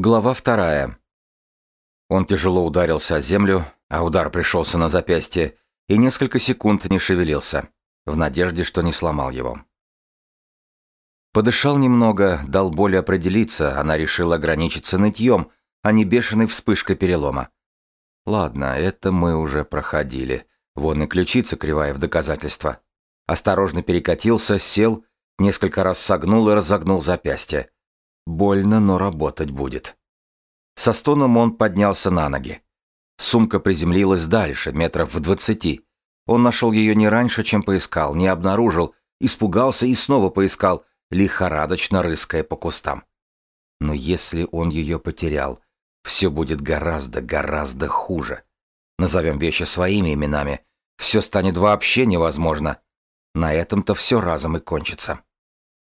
Глава вторая. Он тяжело ударился о землю, а удар пришелся на запястье, и несколько секунд не шевелился, в надежде, что не сломал его. Подышал немного, дал боли определиться, она решила ограничиться нытьем, а не бешеной вспышкой перелома. Ладно, это мы уже проходили. Вон и ключица кривая в доказательство. Осторожно перекатился, сел, несколько раз согнул и разогнул запястье. Больно, но работать будет. Со стоном он поднялся на ноги. Сумка приземлилась дальше, метров в двадцати. Он нашел ее не раньше, чем поискал, не обнаружил, испугался и снова поискал, лихорадочно рыская по кустам. Но если он ее потерял, все будет гораздо, гораздо хуже. Назовем вещи своими именами, все станет вообще невозможно. На этом-то все разом и кончится.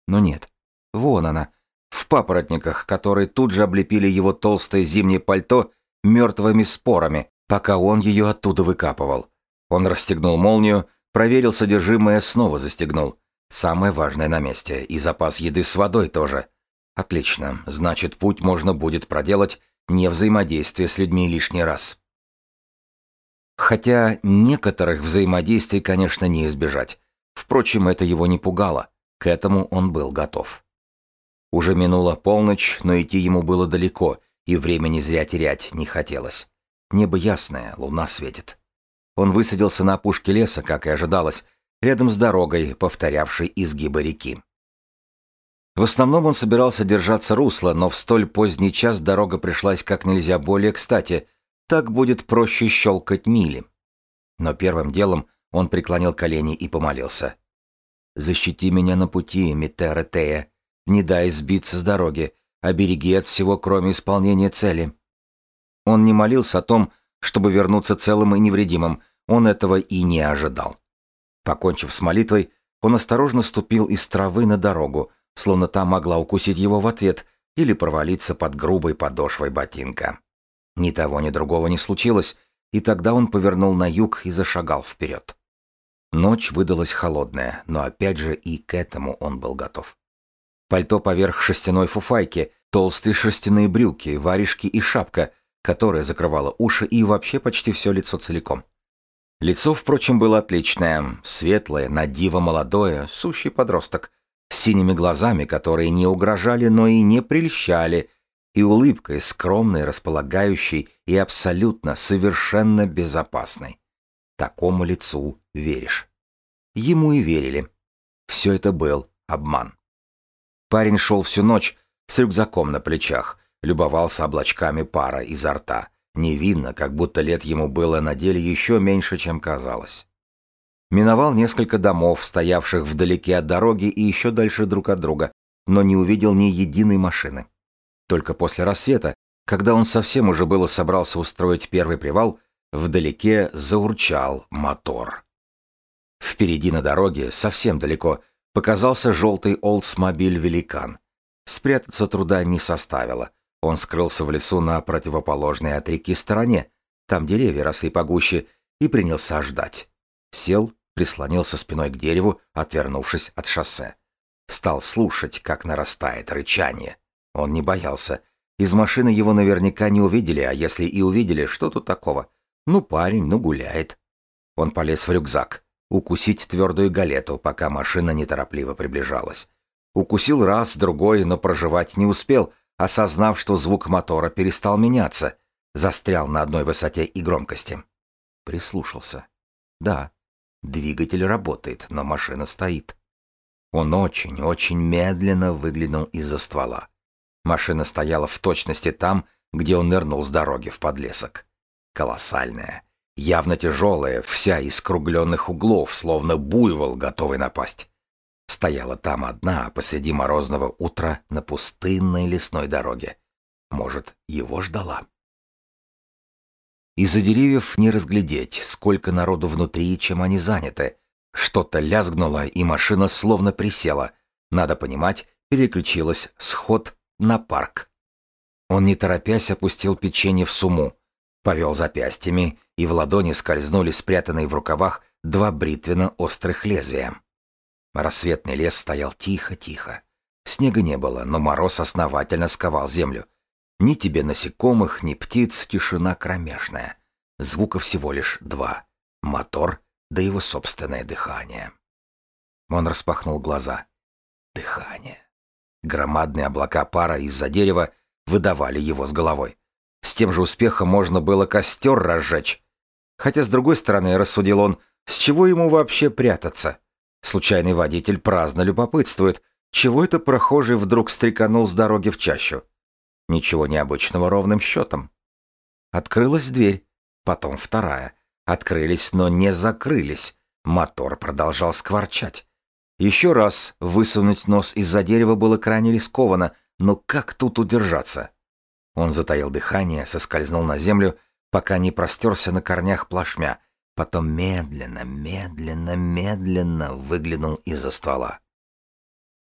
Но нет, вон она, в папоротниках, которые тут же облепили его толстое зимнее пальто мертвыми спорами, пока он ее оттуда выкапывал. Он расстегнул молнию, проверил содержимое, снова застегнул. Самое важное на месте, и запас еды с водой тоже. Отлично, значит, путь можно будет проделать, не взаимодействие с людьми лишний раз. Хотя некоторых взаимодействий, конечно, не избежать. Впрочем, это его не пугало. К этому он был готов. Уже минула полночь, но идти ему было далеко, и времени зря терять не хотелось. Небо ясное, луна светит. Он высадился на опушке леса, как и ожидалось, рядом с дорогой, повторявшей изгибы реки. В основном он собирался держаться русла, но в столь поздний час дорога пришлась как нельзя более кстати, так будет проще щелкать мили. Но первым делом он преклонил колени и помолился. «Защити меня на пути, Митера Тея, не дай сбиться с дороги, обереги от всего, кроме исполнения цели». Он не молился о том, чтобы вернуться целым и невредимым, он этого и не ожидал. Покончив с молитвой, он осторожно ступил из травы на дорогу, словно та могла укусить его в ответ или провалиться под грубой подошвой ботинка. Ни того, ни другого не случилось, и тогда он повернул на юг и зашагал вперед. Ночь выдалась холодная, но опять же и к этому он был готов. Пальто поверх шерстяной фуфайки, толстые шерстяные брюки, варежки и шапка, которая закрывала уши и вообще почти все лицо целиком. Лицо, впрочем, было отличное, светлое, надиво молодое, сущий подросток, с синими глазами, которые не угрожали, но и не прельщали, и улыбкой скромной, располагающей и абсолютно, совершенно безопасной. Такому лицу веришь. Ему и верили. Все это был обман. Парень шел всю ночь с рюкзаком на плечах, любовался облачками пара изо рта, невинно, как будто лет ему было на деле еще меньше, чем казалось. Миновал несколько домов, стоявших вдалеке от дороги и еще дальше друг от друга, но не увидел ни единой машины. Только после рассвета, когда он совсем уже было собрался устроить первый привал, вдалеке заурчал мотор. Впереди на дороге, совсем далеко, показался желтый Олдсмобиль-великан. Спрятаться труда не составило. Он скрылся в лесу на противоположной от реки стороне, там деревья росли погуще, и принялся ждать. Сел, прислонился спиной к дереву, отвернувшись от шоссе. Стал слушать, как нарастает рычание. Он не боялся. Из машины его наверняка не увидели, а если и увидели, что тут такого? Ну, парень, ну, гуляет. Он полез в рюкзак. Укусить твердую галету, пока машина неторопливо приближалась. Укусил раз, другой, но проживать не успел, осознав, что звук мотора перестал меняться, застрял на одной высоте и громкости. Прислушался. Да, двигатель работает, но машина стоит. Он очень, очень медленно выглянул из-за ствола. Машина стояла в точности там, где он нырнул с дороги в подлесок. Колоссальная, явно тяжелая, вся из кругленных углов, словно буйвол, готовый напасть. Стояла там одна посреди морозного утра на пустынной лесной дороге. Может, его ждала? Из-за деревьев не разглядеть, сколько народу внутри и чем они заняты. Что-то лязгнуло, и машина словно присела. Надо понимать, переключилась с ход на парк. Он, не торопясь, опустил печенье в суму, повел запястьями, и в ладони скользнули спрятанные в рукавах два бритвенно-острых лезвия. Рассветный лес стоял тихо-тихо. Снега не было, но мороз основательно сковал землю. Ни тебе насекомых, ни птиц, тишина кромешная. Звука всего лишь два. Мотор, да его собственное дыхание. Он распахнул глаза. Дыхание. Громадные облака пара из-за дерева выдавали его с головой. С тем же успехом можно было костер разжечь. Хотя, с другой стороны, рассудил он, с чего ему вообще прятаться? Случайный водитель праздно любопытствует, чего это прохожий вдруг стреканул с дороги в чащу. Ничего необычного ровным счетом. Открылась дверь, потом вторая. Открылись, но не закрылись. Мотор продолжал скворчать. Еще раз высунуть нос из-за дерева было крайне рискованно, но как тут удержаться? Он затаил дыхание, соскользнул на землю, пока не простерся на корнях плашмя, потом медленно, медленно, медленно выглянул из-за ствола.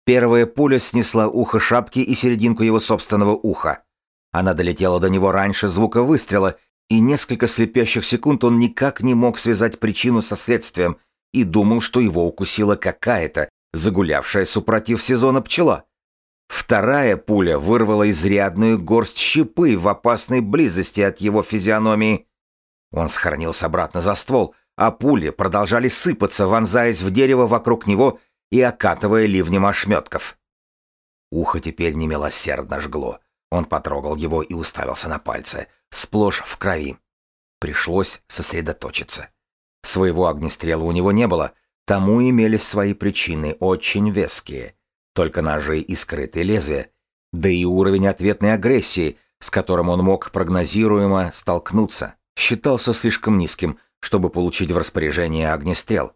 Первая пуля снесла ухо шапки и серединку его собственного уха. Она долетела до него раньше звука выстрела, и несколько слепящих секунд он никак не мог связать причину со следствием и думал, что его укусила какая-то загулявшая супротив сезона пчела. Вторая пуля вырвала изрядную горсть щепы в опасной близости от его физиономии. Он схоронился обратно за ствол, а пули продолжали сыпаться, вонзаясь в дерево вокруг него и окатывая ливнем ошметков. Ухо теперь немилосердно жгло. Он потрогал его и уставился на пальцы, сплошь в крови. Пришлось сосредоточиться. Своего огнестрела у него не было, тому имелись свои причины, очень веские. Только ножи и скрытые лезвия. Да и уровень ответной агрессии, с которым он мог прогнозируемо столкнуться, считался слишком низким, чтобы получить в распоряжение огнестрел.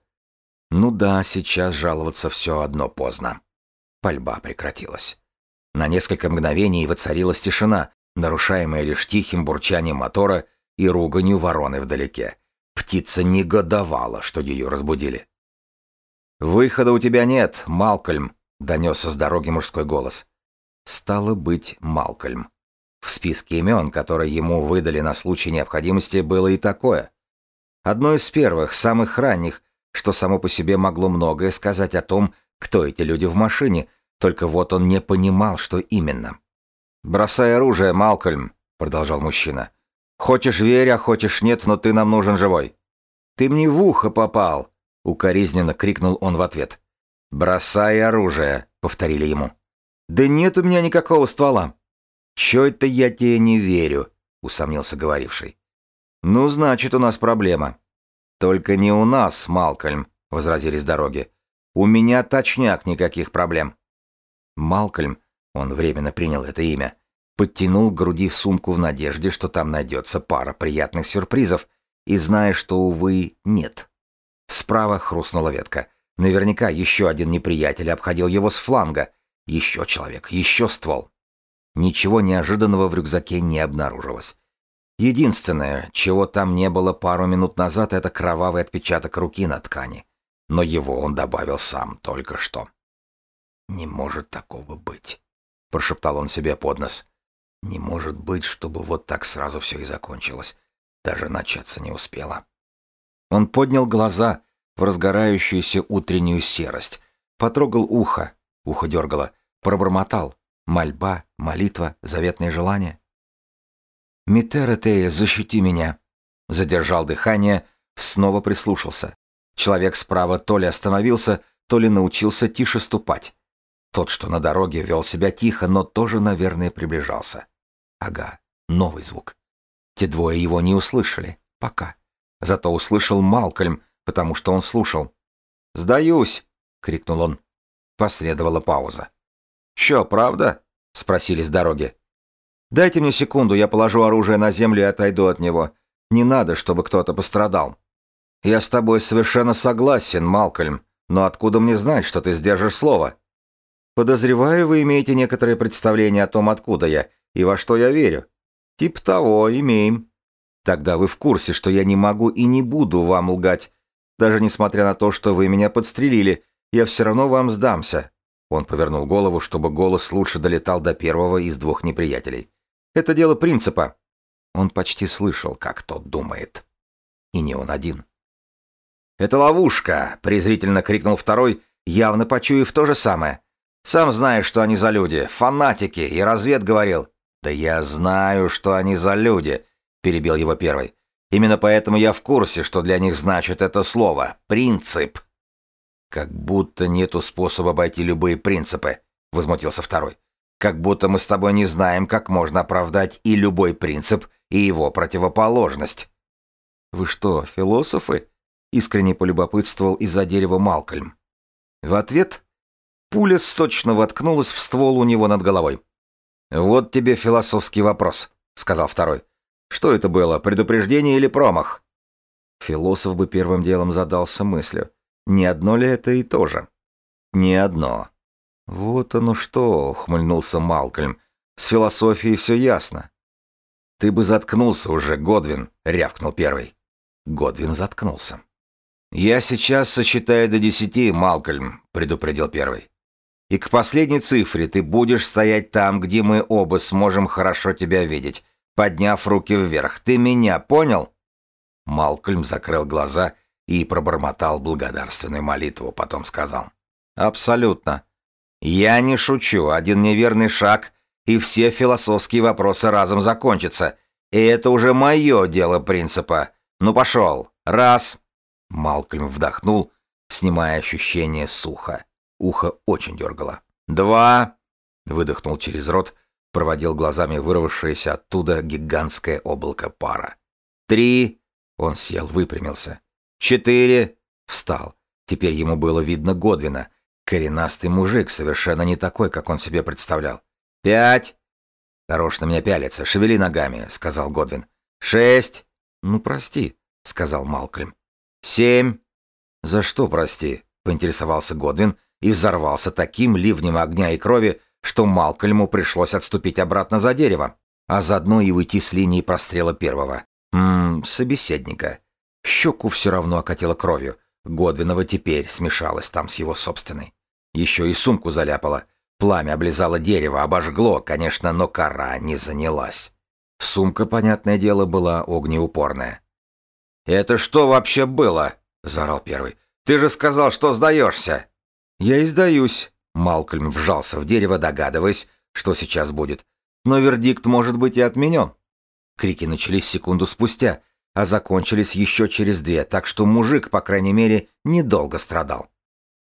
Ну да, сейчас жаловаться все одно поздно. Пальба прекратилась. На несколько мгновений воцарилась тишина, нарушаемая лишь тихим бурчанием мотора и руганью вороны вдалеке. Птица негодовала, что ее разбудили. «Выхода у тебя нет, Малкольм», — донесся с дороги мужской голос. Стало быть, Малкольм. В списке имен, которые ему выдали на случай необходимости, было и такое. Одно из первых, самых ранних, что само по себе могло многое сказать о том, кто эти люди в машине, только вот он не понимал, что именно. «Бросай оружие, Малкольм», — продолжал мужчина. «Хочешь верь, а хочешь нет, но ты нам нужен живой». «Ты мне в ухо попал», — укоризненно крикнул он в ответ. «Бросай оружие», — повторили ему. «Да нет у меня никакого ствола». «Чё это я тебе не верю?» — усомнился говоривший. «Ну, значит, у нас проблема. «Только не у нас, Малкольм», — возразили с дороги. «У меня точняк никаких проблем». Малкольм, он временно принял это имя, подтянул к груди сумку в надежде, что там найдется пара приятных сюрпризов, и зная, что, увы, нет. Справа хрустнула ветка. Наверняка еще один неприятель обходил его с фланга. Еще человек, еще ствол. Ничего неожиданного в рюкзаке не обнаружилось. Единственное, чего там не было пару минут назад, это кровавый отпечаток руки на ткани. Но его он добавил сам только что. «Не может такого быть», — прошептал он себе под нос. «Не может быть, чтобы вот так сразу все и закончилось. Даже начаться не успело». Он поднял глаза в разгорающуюся утреннюю серость, потрогал ухо, ухо дергало, пробормотал. Мольба, молитва, заветное желание. «Митеретея, защити меня!» Задержал дыхание, снова прислушался. Человек справа то ли остановился, то ли научился тише ступать. Тот, что на дороге, вел себя тихо, но тоже, наверное, приближался. Ага, новый звук. Те двое его не услышали. Пока. Зато услышал Малкольм, потому что он слушал. «Сдаюсь!» — крикнул он. Последовала пауза. «Чё, правда?» — спросили с дороги. Дайте мне секунду, я положу оружие на землю и отойду от него. Не надо, чтобы кто-то пострадал. Я с тобой совершенно согласен, Малкольм, но откуда мне знать, что ты сдержишь слово? Подозреваю, вы имеете некоторое представление о том, откуда я и во что я верю. Тип того, имеем. Тогда вы в курсе, что я не могу и не буду вам лгать. Даже несмотря на то, что вы меня подстрелили, я все равно вам сдамся. Он повернул голову, чтобы голос лучше долетал до первого из двух неприятелей. Это дело принципа. Он почти слышал, как тот думает. И не он один. «Это ловушка!» — презрительно крикнул второй, явно почуяв то же самое. «Сам знаешь, что они за люди, фанатики, и развед говорил. «Да я знаю, что они за люди», — перебил его первый. «Именно поэтому я в курсе, что для них значит это слово — принцип». «Как будто нету способа обойти любые принципы», — возмутился второй. «Как будто мы с тобой не знаем, как можно оправдать и любой принцип, и его противоположность». «Вы что, философы?» — искренне полюбопытствовал из-за дерева Малкольм. В ответ пуля сочно воткнулась в ствол у него над головой. «Вот тебе философский вопрос», — сказал второй. «Что это было, предупреждение или промах?» Философ бы первым делом задался мыслью. Не одно ли это и то же? Не одно. Вот оно что, ухмыльнулся Малкольм. С философией все ясно. Ты бы заткнулся уже, Годвин, рявкнул первый. Годвин заткнулся. «Я сейчас сосчитаю до десяти, Малкольм», — предупредил первый. «И к последней цифре ты будешь стоять там, где мы оба сможем хорошо тебя видеть, подняв руки вверх. Ты меня понял?» Малкольм закрыл глаза и пробормотал благодарственную молитву, потом сказал. «Абсолютно. Я не шучу. Один неверный шаг, и все философские вопросы разом закончатся. И это уже мое дело принципа. Ну пошел. Раз». Малкольм вдохнул, снимая ощущение сухо. Ухо очень дергало. «Два!» — выдохнул через рот, проводил глазами вырвавшееся оттуда гигантское облако пара. «Три!» — он сел, выпрямился. «Четыре!» — встал. Теперь ему было видно Годвина. Коренастый мужик, совершенно не такой, как он себе представлял. «Пять!» «Хорош на меня пялится, шевели ногами», — сказал Годвин. «Шесть!» «Ну, прости», — сказал Малкольм. «Семь!» «За что, прости?» — поинтересовался Годвин и взорвался таким ливнем огня и крови, что Малкольму пришлось отступить обратно за дерево, а заодно и уйти с линии прострела первого. Ммм, собеседника. Щеку все равно окатило кровью. Годвинова теперь смешалась там с его собственной. Еще и сумку заляпала. Пламя облизало дерево, обожгло, конечно, но кора не занялась. Сумка, понятное дело, была огнеупорная. «Это что вообще было?» — заорал первый. «Ты же сказал, что сдаешься!» «Я и сдаюсь!» — Малкольм вжался в дерево, догадываясь, что сейчас будет. «Но вердикт может быть и отменен». Крики начались секунду спустя, а закончились еще через две, так что мужик, по крайней мере, недолго страдал.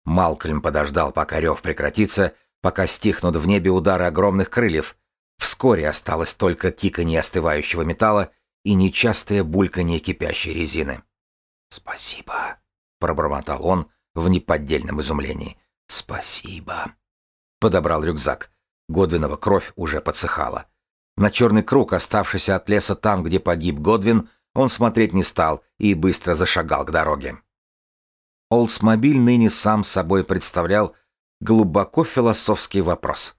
Малкольм подождал, пока рев прекратится, пока стихнут в небе удары огромных крыльев. Вскоре осталось только тиканье остывающего металла и нечастое бульканье кипящей резины. «Спасибо», — пробормотал он в неподдельном изумлении. «Спасибо». Подобрал рюкзак. Годвинова кровь уже подсыхала. На черный круг, оставшийся от леса там, где погиб Годвин, он смотреть не стал и быстро зашагал к дороге. Олдсмобиль ныне сам собой представлял глубоко философский вопрос.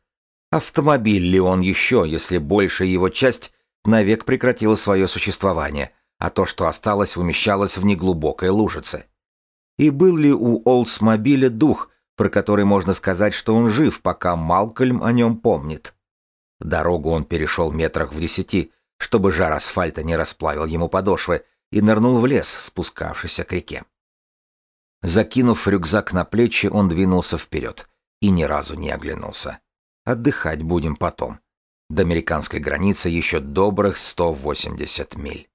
Автомобиль ли он еще, если большая его часть навек прекратила свое существование, а то, что осталось, умещалось в неглубокой лужице. И был ли у Олдсмобиля дух, про который можно сказать, что он жив, пока Малкольм о нем помнит? Дорогу он перешел метрах в десяти, чтобы жар асфальта не расплавил ему подошвы, и нырнул в лес, спускавшийся к реке. Закинув рюкзак на плечи, он двинулся вперед и ни разу не оглянулся. Отдыхать будем потом. До американской границы еще добрых 180 миль.